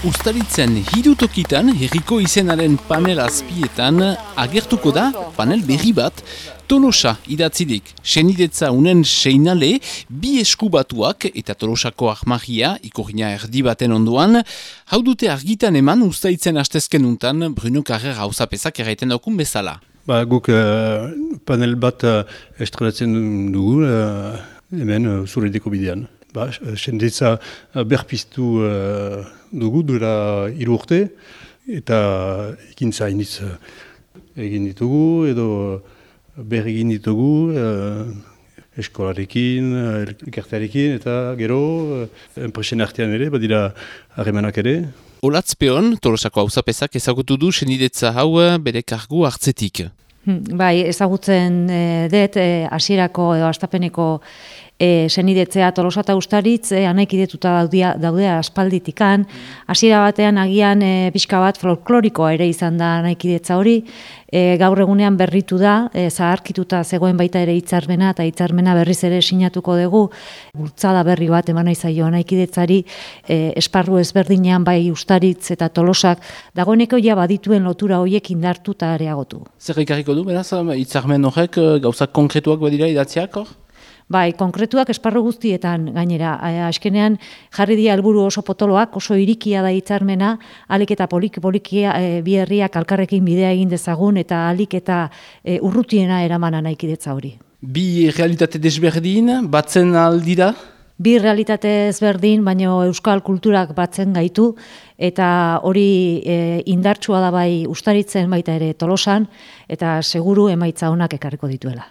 Uztaritzen hirutokitan herriko izenaren panel azpietan agertuko da panel berri bat Tolosa idatzidik, senidetza unen seinale, bi eskubatuak eta Tolosako ahmagia, ikorina erdi baten onduan, hau dute argitan eman ustaitzen astezken untan Bruno Carrer hausapezak erraiten daukun bezala. Ba, guk uh, panel bat uh, estradatzen dugu, uh, hemen uh, zure deko bidean. Ba, senidetza uh, berpiztu uh, dugu dura hiru urte, eta ekintza iniz uh, egin ditugu, edo berri egin ditugu, uh, eskolarekin, elkartearekin, eta gero, uh, enpresen artean ere, badira harremanak ere. Olatzpeon, Tolosako hauzapezak ezagutu du senidetza hau bere kargu hartzetik. Hmm, bai, ezagutzen e, dut, hasierako edo astapeneko e, senidetzea tolosa eta ustaritz, e, anaik idetuta daudea, aspalditikan, hasiera batean agian e, pixka bat folklorikoa ere izan da anaik idetza hori, e, gaur egunean berritu da, e, zaharkituta zegoen baita ere hitzarmena eta hitzarmena berriz ere sinatuko dugu, bultzada berri bat eman izaio anaik idetzari, e, esparru ezberdinean bai ustaritz eta tolosak, dagoeneko ja badituen lotura horiek indartu eta areagotu. Zer ikarriko du, beraz, hitzarmen horrek, gauzak konkretuak badira idatziak hor? Bai, konkretuak esparru guztietan gainera. Askenean jarri dira helburu oso potoloak, oso irikia da hitzarmena, alik eta polik polikia e, bi herriak alkarrekin bidea egin dezagun eta alik eta e, urrutiena eramana naikidetza hori. Bi realitate desberdin, batzen aldira? Bi realitate ezberdin, baina euskal kulturak batzen gaitu, eta hori e, indartsua da bai ustaritzen baita ere tolosan, eta seguru emaitza honak ekarriko dituela.